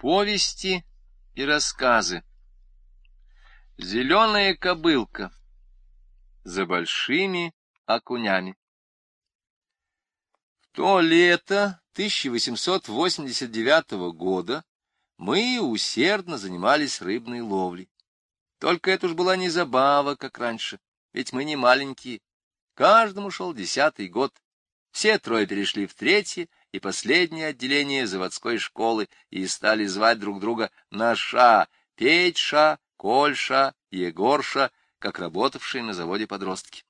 Повести и рассказы. Зеленая кобылка. За большими окунями. В то лето 1889 года мы усердно занимались рыбной ловлей. Только это уж была не забава, как раньше, ведь мы не маленькие. Каждому шел десятый год. Все трое перешли в третье, и последнее отделение заводской школы и стали звать друг друга Наша, Петьша, Кольша, Егорша, как работавшие на заводе подростки.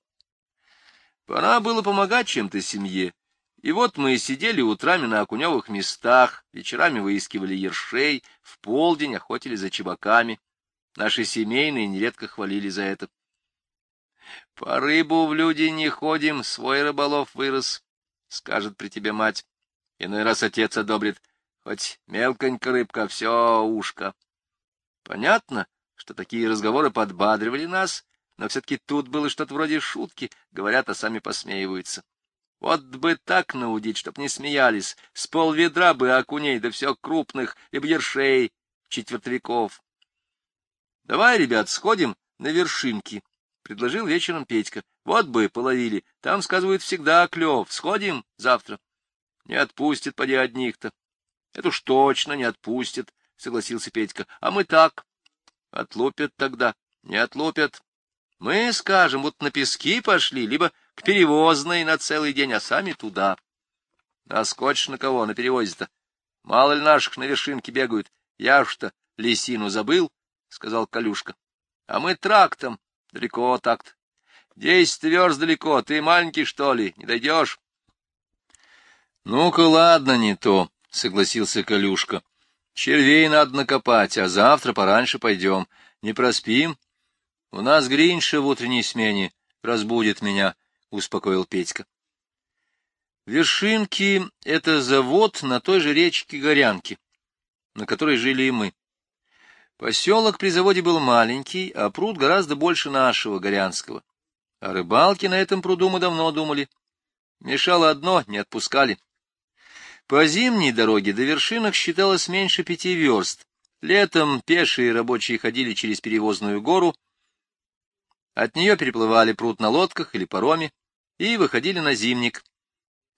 Пора было помогать чем-то семье, и вот мы сидели утрами на окуневых местах, вечерами выискивали ершей, в полдень охотили за чебаками. Наши семейные нередко хвалили за это. — По рыбу в люди не ходим, свой рыболов вырос, — скажет при тебе мать. Иной раз отец одобрит, хоть мелконька рыбка, все ушко. Понятно, что такие разговоры подбадривали нас, но все-таки тут было что-то вроде шутки, говорят, а сами посмеиваются. Вот бы так наудить, чтоб не смеялись, с полведра бы окуней, да все крупных, либо ершей, четвертовиков. — Давай, ребят, сходим на вершинки, — предложил вечером Петька. — Вот бы половили, там, сказывают, всегда клев. Сходим завтра. — не отпустит, поди одних-то. Это уж точно не отпустит, — согласился Петька. А мы так. Отлупят тогда. Не отлупят. Мы скажем, вот на пески пошли, либо к перевозной на целый день, а сами туда. А скотч на кого на перевозе-то? Мало ли наших на вершинке бегают. Я уж-то лисину забыл, — сказал Калюшка. А мы трактом. Далеко так-то. Десять верст далеко. Ты маленький, что ли? Не дойдешь? — Ну-ка, ладно, не то, — согласился Калюшка. — Червей надо накопать, а завтра пораньше пойдем. Не проспим? — У нас Гринша в утренней смене разбудит меня, — успокоил Петька. Вершинки — это завод на той же речке Горянки, на которой жили и мы. Поселок при заводе был маленький, а пруд гораздо больше нашего, Горянского. О рыбалке на этом пруду мы давно думали. Мешало одно — не отпускали. По зимней дороге до вершинок считалось меньше пяти верст. Летом пешие рабочие ходили через перевозную гору, от нее переплывали пруд на лодках или пароме и выходили на зимник.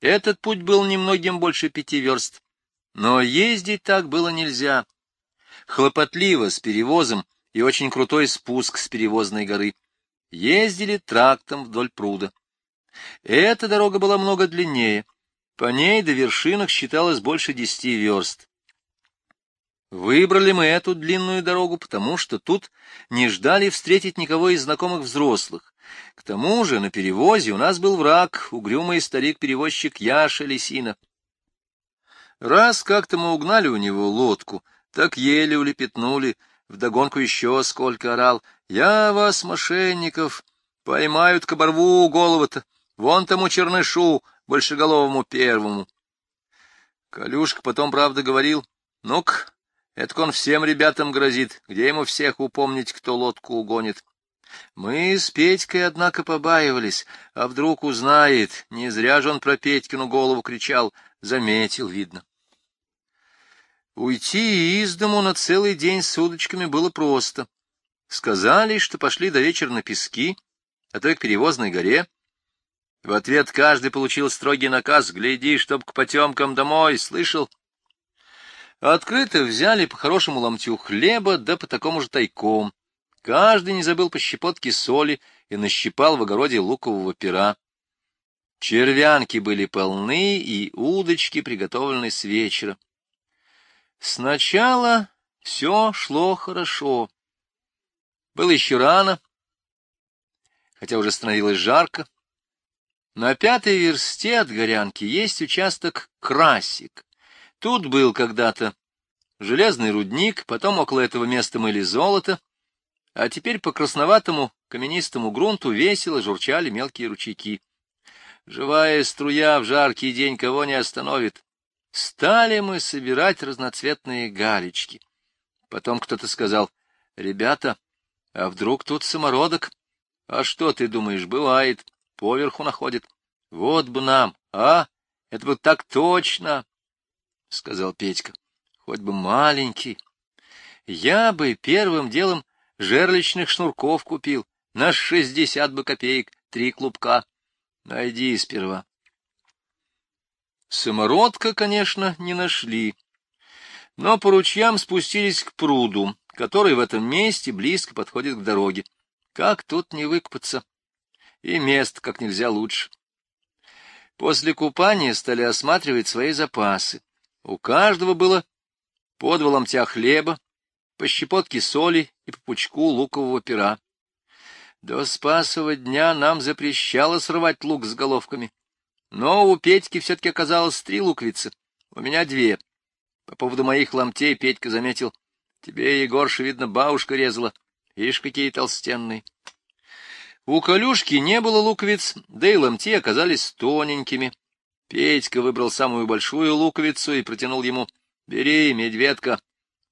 Этот путь был немногим больше пяти верст, но ездить так было нельзя. Хлопотливо с перевозом и очень крутой спуск с перевозной горы. Ездили трактом вдоль пруда. Эта дорога была много длиннее, по ней до вершинок считалось больше десяти верст. Выбрали мы эту длинную дорогу, потому что тут не ждали встретить никого из знакомых взрослых. К тому же на перевозе у нас был враг, угрюмый старик-перевозчик Яша Лисина. Раз как-то мы угнали у него лодку, так еле улепетнули, вдогонку еще сколько орал. «Я вас, мошенников, поймают к оборву голову-то, вон тому чернышу, большеголовому первому. Калюшка потом, правда, говорил, ну-ка, это он всем ребятам грозит, где ему всех упомнить, кто лодку угонит. Мы с Петькой, однако, побаивались, а вдруг узнает, не зря же он про Петькину голову кричал, заметил, видно. Уйти из дому на целый день с удочками было просто. Сказали, что пошли до вечера на пески, а то и к перевозной горе, в ответ каждый получил строгий наказ «Гляди, чтоб к потемкам домой, слышал?» Открыто взяли по хорошему ломтю хлеба, да по такому же тайком. Каждый не забыл по щепотке соли и нащипал в огороде лукового пера. Червянки были полны, и удочки приготовлены с вечера. Сначала все шло хорошо. Было еще рано, хотя уже становилось жарко. На пятой версте от Горянки есть участок Красик. Тут был когда-то железный рудник, потом около этого места мыли золото, а теперь по красноватому каменистому грунту весело журчали мелкие ручейки. Живая струя в жаркий день кого не остановит. Стали мы собирать разноцветные галечки. Потом кто-то сказал, «Ребята, а вдруг тут самородок? А что ты думаешь, бывает?» Поверху находит. Вот бы нам, а? Это бы так точно, — сказал Петька. хоть бы маленький. Я бы первым делом жерличных шнурков купил, на шестьдесят бы копеек, три клубка. Найди сперва. Самородка, конечно, не нашли, но по ручьям спустились к пруду, который в этом месте близко подходит к дороге. Как тут не выкупаться? И место как нельзя лучше. После купания стали осматривать свои запасы. У каждого было по два ломтя хлеба, по щепотке соли и по пучку лукового пера. До Спасова дня нам запрещало срывать лук с головками. Но у Петьки все-таки оказалось три луковицы, у меня две. По поводу моих ломтей Петька заметил, тебе, Егорша, видно, бабушка резала. Ишь, какие толстенные. У Калюшки не было луковиц, да и ломти оказались тоненькими. Петька выбрал самую большую луковицу и протянул ему. — Бери, медведка,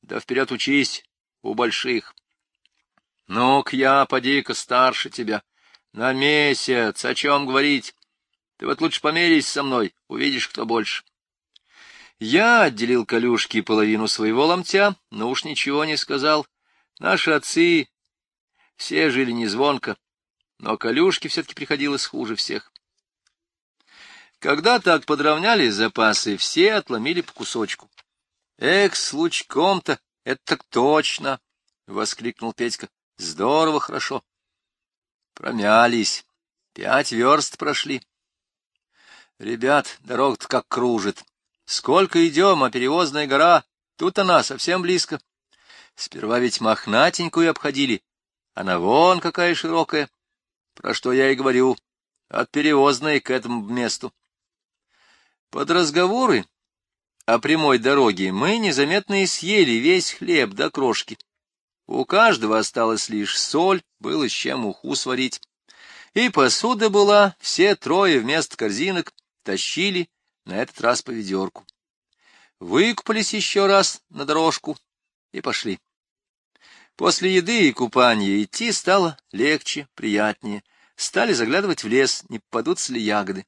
да вперед учись у больших. Ну-ка я, поди-ка, старше тебя. На месяц, о чем говорить? Ты вот лучше померись со мной, увидишь, кто больше. Я отделил Калюшке половину своего ломтя, но уж ничего не сказал. Наши отцы все жили не звонко, но Калюшке все-таки приходилось хуже всех. Когда так подровняли запасы, все отломили по кусочку. Эх, с лучком-то, это так точно! — воскликнул Петька. Здорово, хорошо. Промялись. Пять верст прошли. Ребят, дорога-то как кружит. Сколько идем, а перевозная гора, тут она совсем близко. Сперва ведь мохнатенькую обходили, она вон какая широкая. Про что я и говорю, от перевозной к этому месту. Под разговоры о прямой дороге мы незаметно и съели весь хлеб до крошки. У каждого осталась лишь соль, было с чем уху сварить. И посуда была, все трое вместо корзинок тащили на этот раз по ведерку. Выкупались еще раз на дорожку и пошли. После еды и купания идти стало легче, приятнее. Стали заглядывать в лес, не попадутся ли ягоды.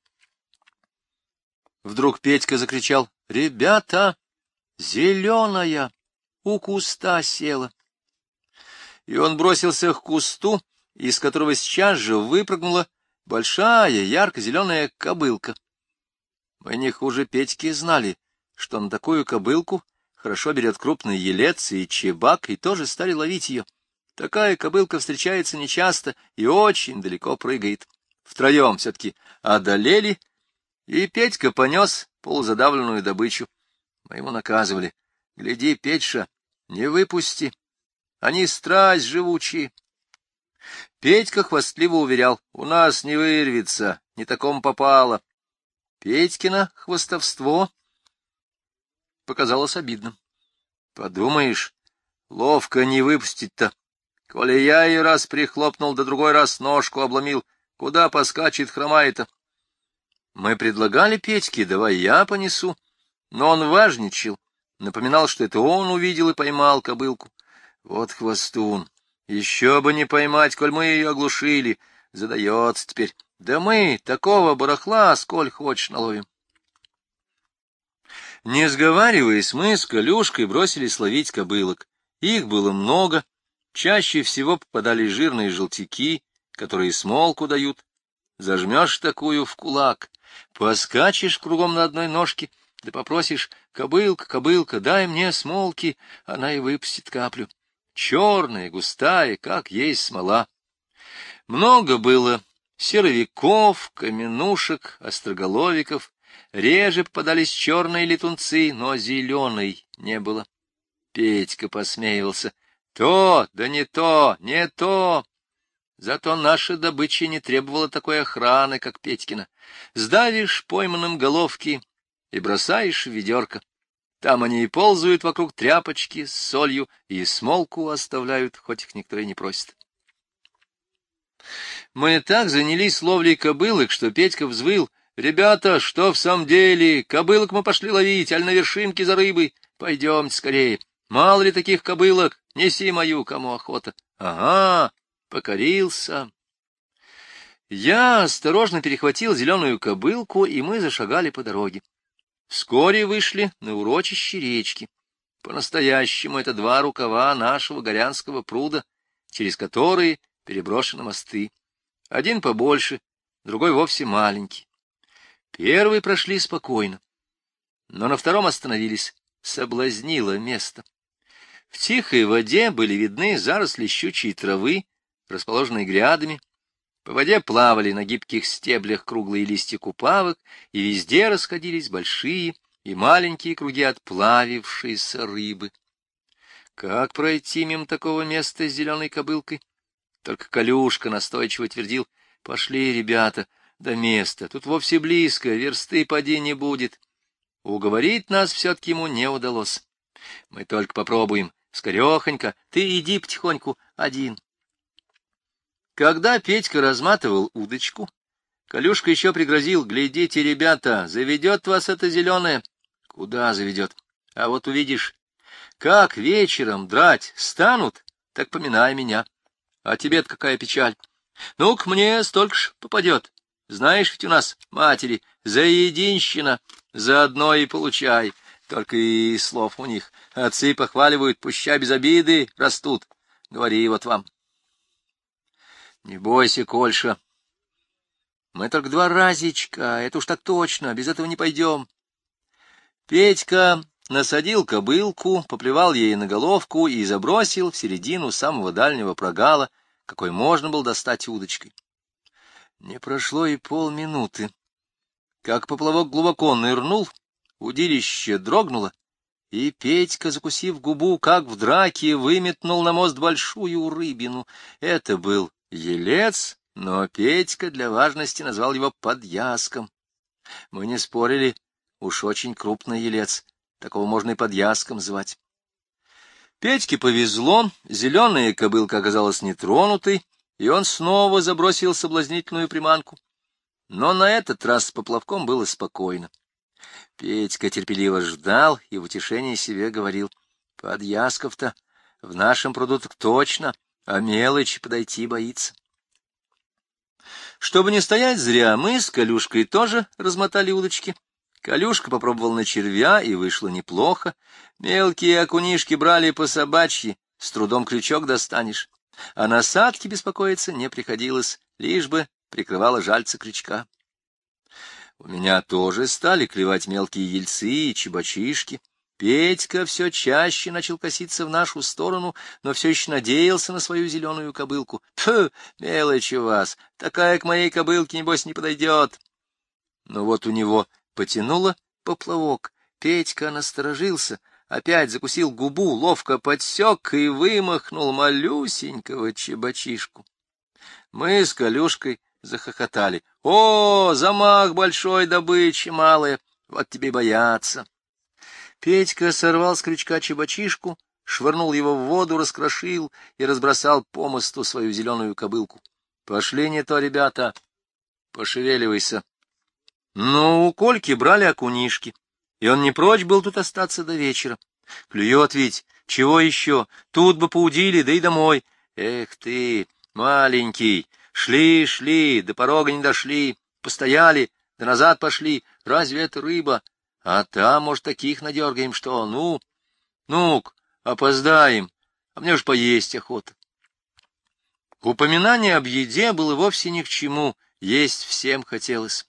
Вдруг Петька закричал, — Ребята, зеленая у куста села и он бросился к кусту, из которого сейчас же выпрыгнула большая ярко-зеленая кобылка. Мы не хуже Петьки знали, что на такую кобылку хорошо берет крупный елец и чебак, и тоже стали ловить ее. Такая кобылка встречается нечасто и очень далеко прыгает. Втроем все-таки одолели, и Петька понес полузадавленную добычу. Мы ему наказывали. Гляди, Петьша, не выпусти, они страсть живучие. Петька хвастливо уверял, у нас не вырвется, не такому попало. Петькино хвостовство показалось обидным. Подумаешь, ловко не выпустить-то. Коли я и раз прихлопнул, да другой раз ножку обломил, куда поскачет, хромает-то. Мы предлагали Петьке, давай я понесу, но он важничал, напоминал, что это он увидел и поймал кобылку. Вот хвостун. Еще бы не поймать, коль мы ее оглушили. Задается теперь. Да мы такого барахла сколь хочешь наловим. Не сговариваясь, мы с Калюшкой бросились ловить кобылок. Их было много. Чаще всего попадали жирные желтяки, которые смолку дают. Зажмешь такую в кулак, поскачешь кругом на одной ножке, да попросишь «Кобылка, кобылка, дай мне смолки», она и выпустит каплю черная, густая, как есть смола. Много было серовиков, каменушек, остроголовиков, реже попадались черные летунцы, но зеленой не было. Петька посмеивался. То, да не то, не то. Зато наша добыча не требовала такой охраны, как Петькина. Сдавишь пойманным головки и бросаешь в ведерко. Там они и ползают вокруг тряпочки с солью, и смолку оставляют, хоть их никто и не просит. Мы так занялись ловлей кобылок, что Петька взвыл. «Ребята, что в самом деле? Кобылок мы пошли ловить, аль на вершинке за рыбой. Пойдемте скорее. Мало ли таких кобылок? Неси мою, кому охота». «Ага, покорился». Я осторожно перехватил зеленую кобылку, и мы зашагали по дороге. Вскоре вышли на урочище речки. По-настоящему это два рукава нашего Горянского пруда, через которые переброшены мосты. Один побольше, другой вовсе маленький. Первые прошли спокойно, но на втором остановились. Соблазнило место. В тихой воде были видны заросли щучьей травы, расположенные грядами. По воде плавали на гибких стеблях круглые листья купавок, и везде расходились большие и маленькие круги отплавившейся рыбы. Как пройти мимо такого места с зеленой кобылкой? Только Калюшка настойчиво твердил, пошли, ребята, до места, тут вовсе близко, версты поди не будет. Уговорить нас все-таки ему не удалось. Мы только попробуем. Скорехонько, ты иди потихоньку один. Когда Петька разматывал удочку, Калюшка еще пригрозил, глядите, ребята, заведет вас это зеленое. Куда заведет? А вот увидишь, как вечером драть станут, так поминай меня. А тебе-то какая печаль. Ну-ка мне столько ж попадет. Знаешь, ведь у нас матери за единщина, заодно и получай. Только и слов у них. Отцы похваливают, пуща без обиды растут. Говори вот вам. Не бойся, Кольша. Мы только два разичка, это уж так точно, без этого не пойдем. Петька насадил кобылку, поплевал ей на головку и забросил в середину самого дальнего прогала, какой можно было достать удочкой. Не прошло и полминуты. Как поплавок глубоко нырнул, удилище дрогнуло, и Петька, закусив губу, как в драке, выметнул на мост большую рыбину. Это был елец, но Петька для важности назвал его подъяском. Мы не спорили, уж очень крупный елец, такого можно и подъяском звать. Петьке повезло, зеленая кобылка оказалась нетронутой, и он снова забросил соблазнительную приманку. Но на этот раз с поплавком было спокойно. Петька терпеливо ждал и в утешении себе говорил, «Подъясков-то в нашем пруду точно, а мелочь подойти боится». Чтобы не стоять зря, мы с Калюшкой тоже размотали удочки. Калюшка попробовал на червя, и вышло неплохо. Мелкие окунишки брали по собачьи, с трудом крючок достанешь. А насадки беспокоиться не приходилось, лишь бы прикрывала жальца крючка. У меня тоже стали клевать мелкие ельцы и чебачишки. Петька все чаще начал коситься в нашу сторону, но все еще надеялся на свою зеленую кобылку. Фу, мелочь у вас, такая к моей кобылке, небось, не подойдет. Но вот у него потянуло поплавок. Петька насторожился — опять закусил губу, ловко подсек и вымахнул малюсенького чебачишку. Мы с Калюшкой захохотали. «О, замах большой добычи, малая! Вот тебе бояться!» Петька сорвал с крючка чебачишку, швырнул его в воду, раскрошил и разбросал по мосту свою зеленую кобылку. «Пошли не то, ребята! Пошевеливайся!» Но у Кольки брали окунишки и он не прочь был тут остаться до вечера. Клюет ведь, чего еще, тут бы поудили, да и домой. Эх ты, маленький, шли, шли, до порога не дошли, постояли, да назад пошли, разве это рыба? А там, может, таких надергаем, что, ну, ну-ка, опоздаем, а мне уж поесть охота. Упоминание об еде было вовсе ни к чему, есть всем хотелось.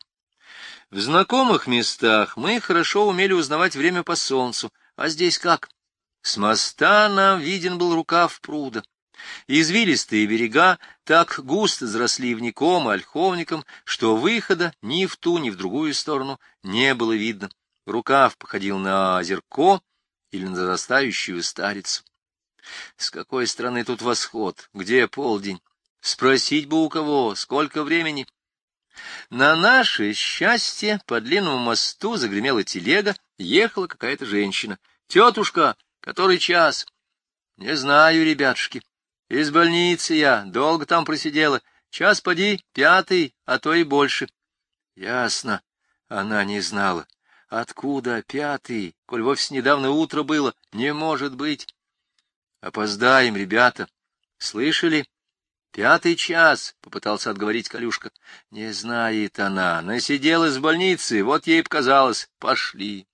В знакомых местах мы хорошо умели узнавать время по солнцу, а здесь как? С моста нам виден был рукав пруда. Извилистые берега так густо заросли вником и ольховником, что выхода ни в ту, ни в другую сторону не было видно. Рукав походил на озерко или на зарастающую старицу. С какой стороны тут восход? Где полдень? Спросить бы у кого, сколько времени? На наше счастье по длинному мосту загремела телега, ехала какая-то женщина. «Тетушка, который час?» «Не знаю, ребятушки. Из больницы я, долго там просидела. Час поди, пятый, а то и больше». «Ясно. Она не знала. Откуда пятый, коль вовсе недавно утро было? Не может быть. Опоздаем, ребята. Слышали? Пятый час, — попытался отговорить Калюшка. Не знает она, насиделась в больнице, вот ей показалось. Пошли.